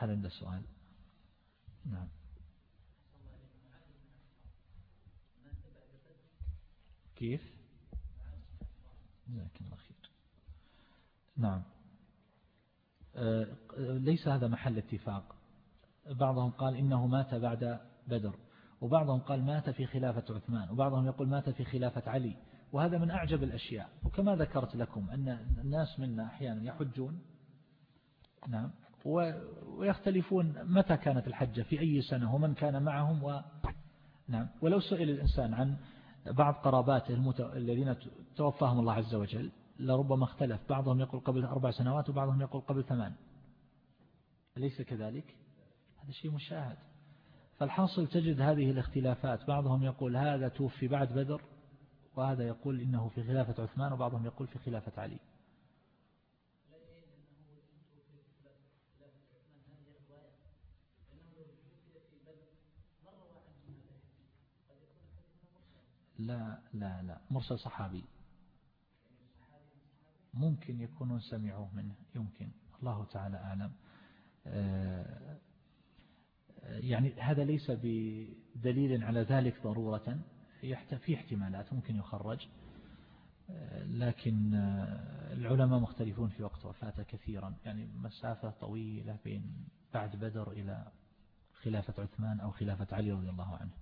أحد عنده سؤال نعم. كيف؟ جزاك الله خير. نعم. آه، ليس هذا محل اتفاق. بعضهم قال إنه مات بعد بدر وبعضهم قال مات في خلافة عثمان وبعضهم يقول مات في خلافة علي. وهذا من أعجب الأشياء. وكما ذكرت لكم أن الناس منا أحيانا يحجون. نعم. ويختلفون متى كانت الحجة في أي سنة ومن كان معهم و نعم. ولو سئل الإنسان عن بعض قراباته المت... الذين توفاهم الله عز وجل لربما اختلف. بعضهم يقول قبل أربع سنوات وبعضهم يقول قبل ثمان. أليس كذلك؟ هذا شيء مشاهد. فالحاصل تجد هذه الاختلافات. بعضهم يقول هذا توفي بعد بدر وهذا يقول إنه في خلافة عثمان وبعضهم يقول في خلافة علي. لا لا لا. مرسل صحابي. ممكن يكونون سمعوه منه يمكن. الله تعالى أعلم. آه، يعني هذا ليس بدليل على ذلك ضرورة. في احتمالات ممكن يخرج. آه، لكن آه، العلماء مختلفون في وقت وفاته كثيرا. يعني مسافة طويلة بين بعد بدر إلى خلافة عثمان أو خلافة علي رضي الله عنه.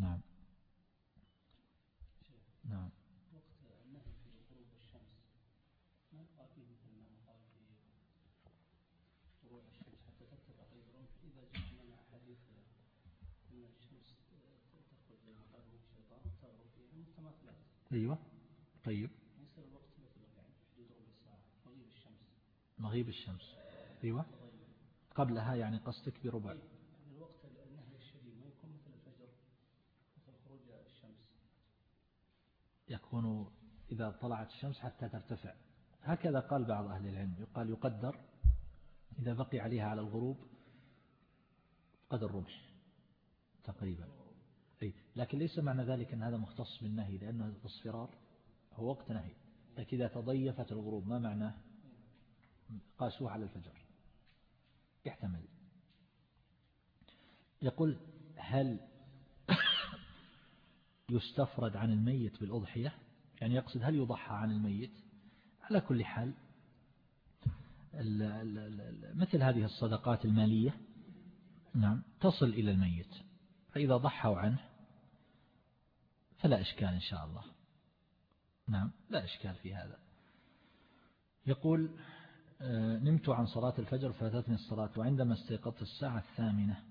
نعم. نعم. وقت النهي في غروب الشمس فيه مثل ما طلوع الشمس حتى تتبع غيرهم جاء لنا حديث أن الشمس تخرج الشيطان وتغرب فيها أيوة. طيب. الوقت يعني ربع ساعة مغيب الشمس مغيب الشمس. أيوة. قبلها يعني قصدك بربع. يكون إذا طلعت الشمس حتى ترتفع. هكذا قال بعض أهل العلم. يقال يقدر إذا بقي عليها على الغروب قدر رمح تقريبا. أي لكن ليس معنى ذلك أن هذا مختص بالنهي لأن الاصفرار هو وقت نهي. لكن إذا تضيفت الغروب ما معناه؟ قاسوه على الفجر. يحتمل. يقول هل يستفرد عن الميت بالأضحية؟ يعني يقصد هل يضحى عن الميت؟ على كل حال مثل هذه الصدقات المالية نعم تصل إلى الميت فإذا ضحوا عنه فلا إشكال إن شاء الله. نعم لا إشكال في هذا. يقول آه، نمت عن صلاة الفجر فأتتني الصلاة وعندما استيقظت الساعة الثامنة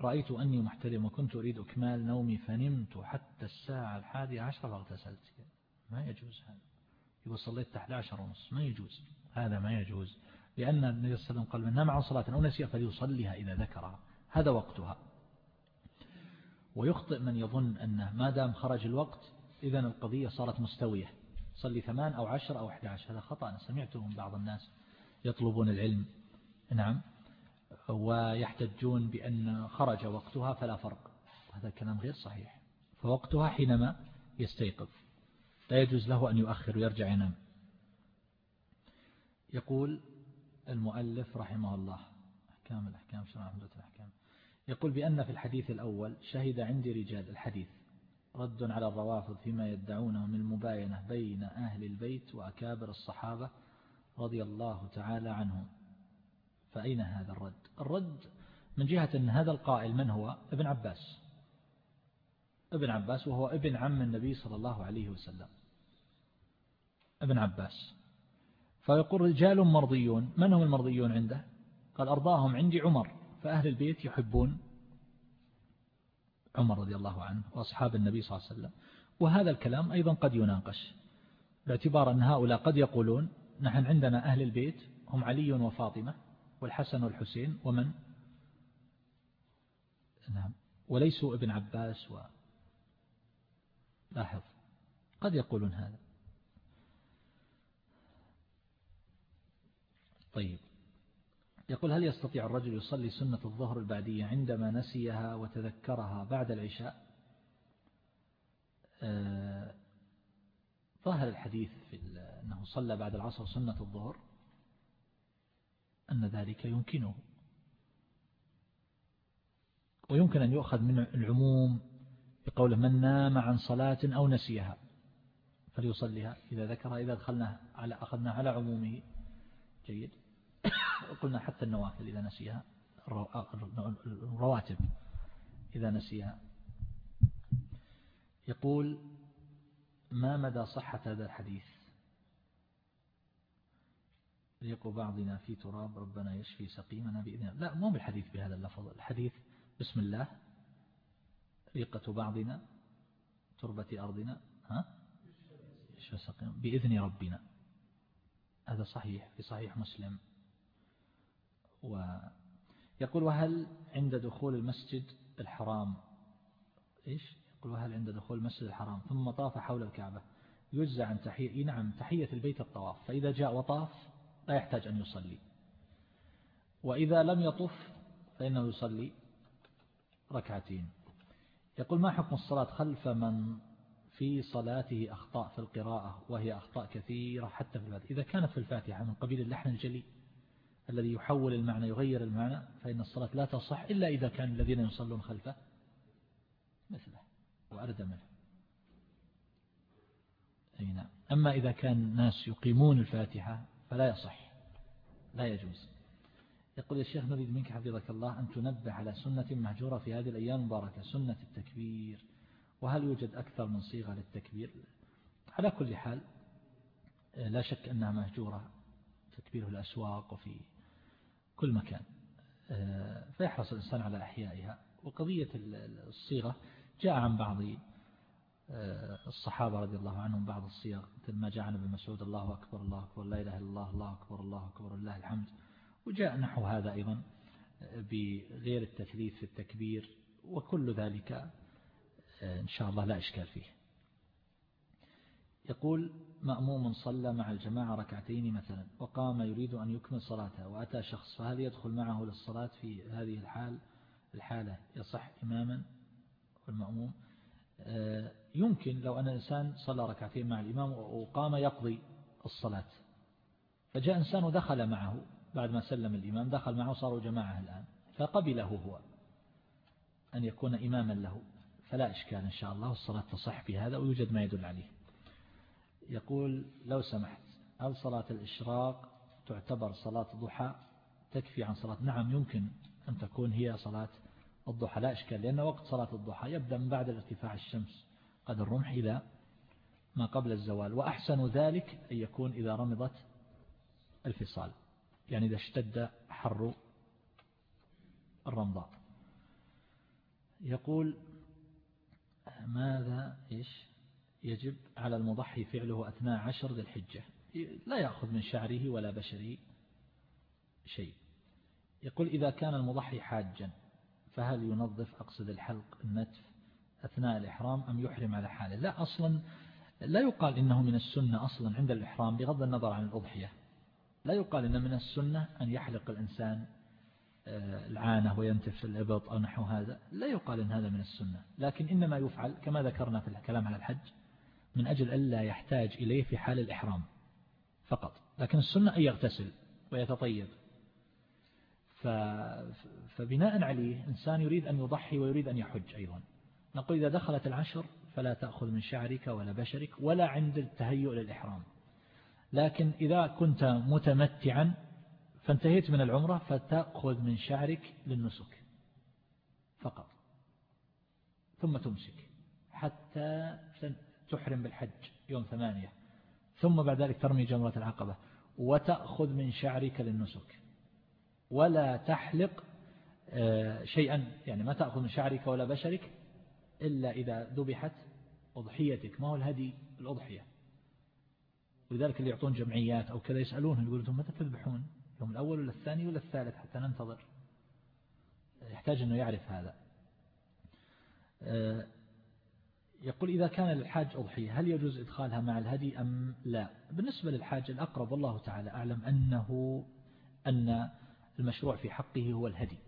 رأيت أني محترم وكنت أريد إكمال نومي فنمت حتى الساعة الحادية عشرة فاغتسلت ما يجوز هذا. يقول صليت 11 ونص. ما يجوز. هذا ما يجوز. لأن النبي صلى الله عليه وسلم قال من نام عن صلاة أو نسي فليصليها إذا ذكرها هذا وقتها. ويخطئ من يظن أنه ما دام خرج الوقت إذا القضية صارت مستوية. صلي ثمان أو عشر أو أحد عشر. هذا خطأ. أنا سمعته من بعض الناس يطلبون العلم. نعم. ويحتجون بأن خرج وقتها فلا فرق. هذا الكلام غير صحيح. فوقتها حينما يستيقظ. لا يجوز له أن يؤخر ويرجع ينام. يقول المؤلف رحمه الله أحكام الأحكام شرع عمدة الأحكام. يقول بأن في الحديث الأول شهد عندي رجال الحديث رد على الروافض فيما يدعونه من المباينة بين أهل البيت وأكابر الصحابة رضي الله تعالى عنهم. فأين هذا الرد؟ الرد من جهة أن هذا القائل من هو؟ ابن عباس. ابن عباس وهو ابن عم النبي صلى الله عليه وسلم. ابن عباس. فيقول رجال مرضيون. من هم المرضيون عنده؟ قال أرضاهم عندي عمر. فأهل البيت يحبون عمر رضي الله عنه وأصحاب النبي صلى الله عليه وسلم. وهذا الكلام أيضا قد يناقش. باعتبار أن هؤلاء قد يقولون نحن عندنا أهل البيت هم علي وفاطمة. والحسن والحسين ومن؟ نعم. وليسوا ابن عباس و لاحظ. قد يقولون هذا. طيب. يقول هل يستطيع الرجل يصلي سنة الظهر البعدية عندما نسيها وتذكرها بعد العشاء؟ آه، ظاهر الحديث في أنه صلى بعد العصر سنة الظهر. أن ذلك يمكنه. ويمكن أن يؤخذ من العموم بقوله من نام عن صلاة أو نسيها فليصليها إذا ذكرها إذا دخلنا على أخذنا على عمومه. جيد. قلنا حتى النوافل إذا نسيها الرواتب إذا نسيها. يقول ما مدى صحة هذا الحديث؟ ريق بعضنا في تراب ربنا يشفي سقيمنا بإذن لا مو بالحديث بهذا اللفظ. الحديث بسم الله ريقة بعضنا تربة أرضنا ها؟ يشفي سقيمنا بإذن ربنا. هذا صحيح في صحيح مسلم. ويقول وهل عند دخول المسجد الحرام؟ إيش؟ يقول وهل عند دخول المسجد الحرام؟ ثم طاف حول الكعبة. يجزى عن تحية نعم تحية البيت الطواف. فإذا جاء وطاف لا يحتاج أن يصلي. وإذا لم يطف فإنه يصلي ركعتين. يقول ما حكم الصلاة خلف من في صلاته أخطاء في القراءة وهي أخطاء كثيرة حتى في الفاتحة؟ إذا كانت في الفاتحة من قبيل اللحن الجلي الذي يحول المعنى يغير المعنى فإن الصلاة لا تصح إلا إذا كان الذين يصلون خلفه مثله وأردى منه. نعم. أما إذا كان الناس يقيمون الفاتحة فلا يصح لا يجوز. يقول يا شيخ نريد منك حفظك الله أن تنبه على سنة مهجورة في هذه الأيام المباركة سنة التكبير. وهل يوجد أكثر من صيغة للتكبير؟ على كل حال لا شك أنها مهجورة تكبير الأسواق وفي كل مكان. فيحرص الإنسان على أحيائها. وقضية الصيغة جاء عن بعض الصحابة رضي الله عنهم بعض الصيغ مثل ما جاء عن ابن مسعود الله أكبر الله أكبر لا إله إلا الله الله أكبر الله أكبر الله الحمد. وجاء نحو هذا أيضا بغير التثليث في التكبير وكل ذلك إن شاء الله لا إشكال فيه. يقول مأموم صلى مع الجماعة ركعتين مثلا وقام يريد أن يكمل صلاته وأتى شخص فهل يدخل معه للصلاة في هذه الحال؟ الحالة يصح إماما والمأموم؟ آه، يمكن لو أن الإنسان صلى ركعتين مع الإمام وقام يقضي الصلاة. فجاء إنسان ودخل معه بعد ما سلم الإمام دخل معه صاروا جماعة الآن. فقبله هو أن يكون إماما له. فلا إشكال إن شاء الله الصلاة تصح في هذا ويوجد ما يدل عليه. يقول لو سمحت هل صلاة الإشراق تعتبر صلاة ضحى تكفي عن صلاة نعم يمكن أن تكون هي صلاة الضحى. لا إشكال لأن وقت صلاة الضحى يبدأ من بعد ارتفاع الشمس. قد الرمح إلى ما قبل الزوال وأحسن ذلك أن يكون إذا رمضت الفصال يعني إذا اشتد حر الرمضاء. يقول ماذا إيش؟ يجب على المضحي فعله أثناء عشر ذي الحجة. لا يأخذ من شعره ولا بشره شيء. يقول إذا كان المضحي حاجا فهل ينظف أقصد الحلق النتف أثناء الإحرام أم يحرم على حاله. لا أصلا لا يقال إنه من السنة أصلا عند الإحرام بغض النظر عن الأضحية. لا يقال إن من السنة أن يحلق الإنسان آه، العانة وينتف الإبط أو نحو هذا. لا يقال إن هذا من السنة. لكن إنما يفعل كما ذكرنا في الكلام على الحج من أجل ألا يحتاج إليه في حال الإحرام فقط. لكن السنة أن يغتسل ويتطيب. فبناء عليه إنسان يريد أن يضحي ويريد أن يحج أيضا. نقول إذا دخلت العشر فلا تأخذ من شعرك ولا بشرك ولا عند التهيؤ للإحرام. لكن إذا كنت متمتعا فانتهيت من العمرة فتأخذ من شعرك للنسك فقط ثم تمسك حتى تحرم بالحج يوم ثمانية. ثم بعد ذلك ترمي جمرة العقبة وتأخذ من شعرك للنسك. ولا تحلق آه، شيئا يعني ما تأخذ من شعرك ولا بشرك إلا إذا ذبحت أضحيتك. ما هو الهدي؟ الأضحية. ولذلك اللي يعطون جمعيات أو كذا يسألونهم يقولون أنتم متى تذبحون؟ يوم الأول ولا الثاني ولا الثالث؟ حتى ننتظر. يحتاج أنه يعرف هذا. آه، يقول إذا كان للحاج أضحية هل يجوز إدخالها مع الهدي أم لا؟ بالنسبة للحاج الأقرب والله تعالى أعلم أنه أن المشروع في حقه هو الهدي.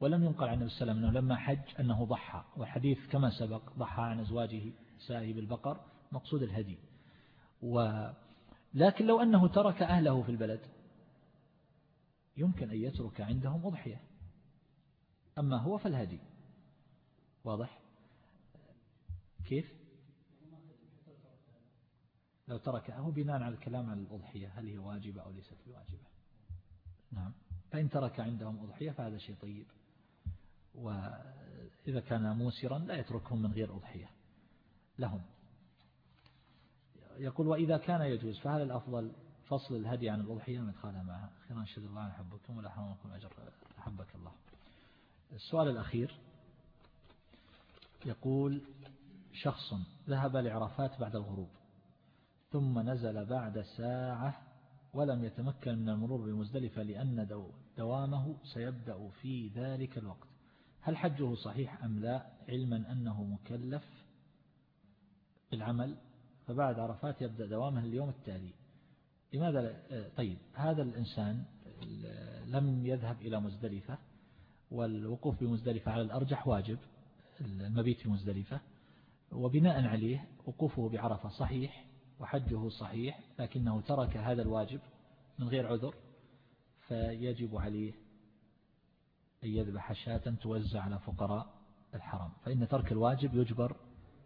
ولم ينقل عن النبي صلى الله عليه وسلم أنه لما حج أنه ضحى والحديث كما سبق ضحى عن أزواجه سائب البقر مقصود الهدي. و لكن لو أنه ترك أهله في البلد يمكن أن يترك عندهم أضحية. أما هو فالهدي. واضح؟ كيف؟ لو تركه بناء على الكلام عن الأضحية هل هي واجبة أو ليست بواجبة نعم. فإن ترك عندهم أضحية فهذا شيء طيب. وإذا كان موسرا لا يتركهم من غير أضحية لهم. يقول وإذا كان يجوز فهل الأفضل فصل الهدي عن الأضحية؟ من إدخالها معها خيرا شد الله عن حبكم ولا حرمكم أجر أحبك الله. السؤال الأخير يقول شخص ذهب لعرفات بعد الغروب ثم نزل بعد ساعة ولم يتمكن من المرور بمزدلفة لأن دوامه سيبدأ في ذلك الوقت. هل حجه صحيح أم لا؟ علما أنه مكلف بالعمل. فبعد عرفات يبدأ دوامه اليوم التالي. لماذا طيب هذا الإنسان لم يذهب إلى مزدلفة والوقوف بمزدلفة على الأرجح واجب المبيت في مزدلفة وبناء عليه وقوفه بعرفة صحيح وحجه صحيح لكنه ترك هذا الواجب من غير عذر فيجب عليه أن يذبح شاة توزع على فقراء الحرم فإن ترك الواجب يجبر